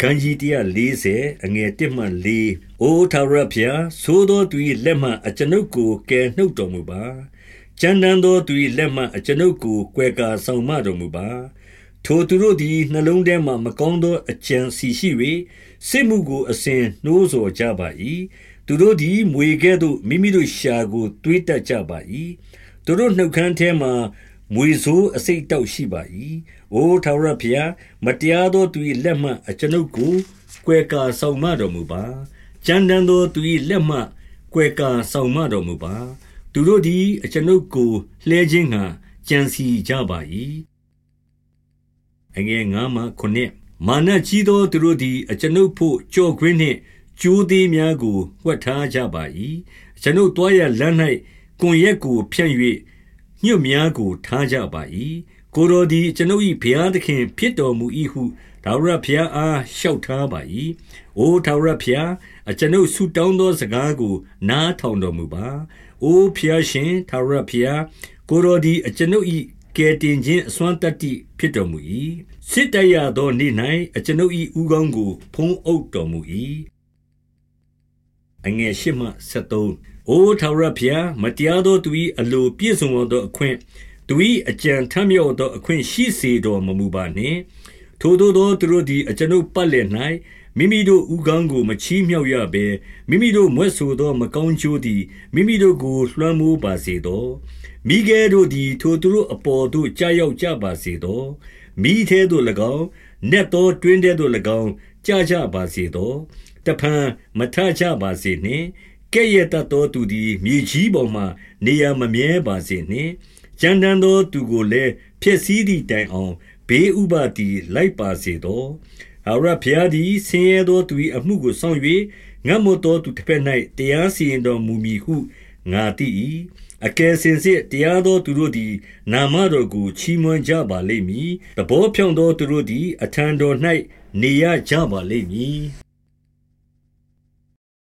ခန်းကြီး140အငယ်1မှ4အိုထာဝရဖျားသိုးသောသူ၏လက်မှအကျွန်ုပ်ကိုကယ်နှုတ်တော်မူပါကျမ်းတမ်းသောသူ၏လက်မှအကျွန်ုပ်ကိုကွယ်ကာဆောင်မတော်မူပါထိုသူတို့သည်နှလုံးထဲမှမကောင်းသောအကြံစီရှိ၍စစ်မှုကိုအစဉ်နှိုးဆော်ကြပါ၏သူတို့သည်မွေကဲ့သို့မိမိတို့ရှာကိုတွေးတတ်ကြပါ၏သူတို့နှုတ်ခမ်းထဲမှ မွေဆိုးအစိတ်တောက်ရှိပါ၏။အိုထာဝရဘုရားမတရားသောသူ၏လက်မှအကျွန်ုပ်ကိုကွယ်ကာဆောင်မတော်မူပါ။ကြမ်းတမ်းသောသူ၏လက်မှကွယ်ကာဆောင်မတော်မူပါ။သူတို့သည်အကျွန်ုပ်ကိုလှဲခြင်းငှာကြံစီကြပါ၏။အငယ်9မှ9မာနကြီးသောသူတို့သည်အကျွန်ုပ်ဖို့ကြော်ခွင်းနှင့်ကြိုးသေးများကိုဝှက်ထားကြပါ၏။ကျွန်ုပ်တွားရလမ်း၌ကွန်ရက်ကိုဖြန့်၍ ညွတ်များကို ထားကြပါ၏ကိုတော်သည်ကျွန်ုပ်၏ဘုရားသခင် ဖြစ်တော်မူ၏ဟုဒါဝရဘုရားအားလျှောက်ထားပါ၏အိုဒါဝရဘုရားအကျွန်ုပ်ဆုတောင်းသောစကားကို နားထောင်တော်မူပါအိုဘုရားရှင်ဒါဝရဘုရားကိုတော်သည်အကျွန်ုပ်၏ကယ်တင်ခြင်းအစွမ်းတတ္တိဖြစ်တော်မူ၏စစ်တရသောနေ့၌အကျွန်ုပ်၏ဥကောင်းကို ဖုံးအုပ်တော်မူ၏အငယ်၈မှ73 အိုထာဝရဘုရားမတရားသောသူ၏အလိုပြည့်စုံသောအခွင့်သူ၏အကြံထမြောက်သောအခွင့်ရှိစေတော်မမူပါနှင့်ထိုသို့သောသူတို့သည်အကျွန်ုပ်ပတ်လည်၌မိမိတို့ဥကောင်းကိုမချီးမြှောက်ရဘဲမိမိတို့မွဲ့ဆိုသော မကောင်းချိုးသည်မိမိတို့ကိုလွှမ်းမိုးပါစေသောမိခဲတို့သည် ထိုသူတို့အပေါ်သို့ကြာရောက်ကြပါစေသောမိသေးတို့၎င်းနက်သောတွင်းတဲ့တို့၎င်းကြာကြပါစေသောတဖန်မထကြပါစေနှင့် ကဲ့ရဲ့တတ်သောသူသည်မြေကြီးပေါ်မှ နေရာမမြဲပါစေနှင့်ကြမ်းတမ်းသောသူကိုလည်းဖျက်ဆီးသည့်တိုင်အောင်ဘေးဥပါတီလိုက်ပါစေသောအရဖျားသည်ဆင်းရဲသောသူ၏အမှုကိုဆောင်၍ငတ်မတော်သူတစ်ဖက်၌တရားစီရင်တော်မူမည်ဟုငါသိ၏အကယ်စင်စစ်တရားသောသူတို့သည် နာမတော်ကိုချီးမွမ်းကြပါလိမ့်မည်တဘောဖြောင့်သောသူတို့သည် အထံတော်၌နေရကြပါလိမ့်မည်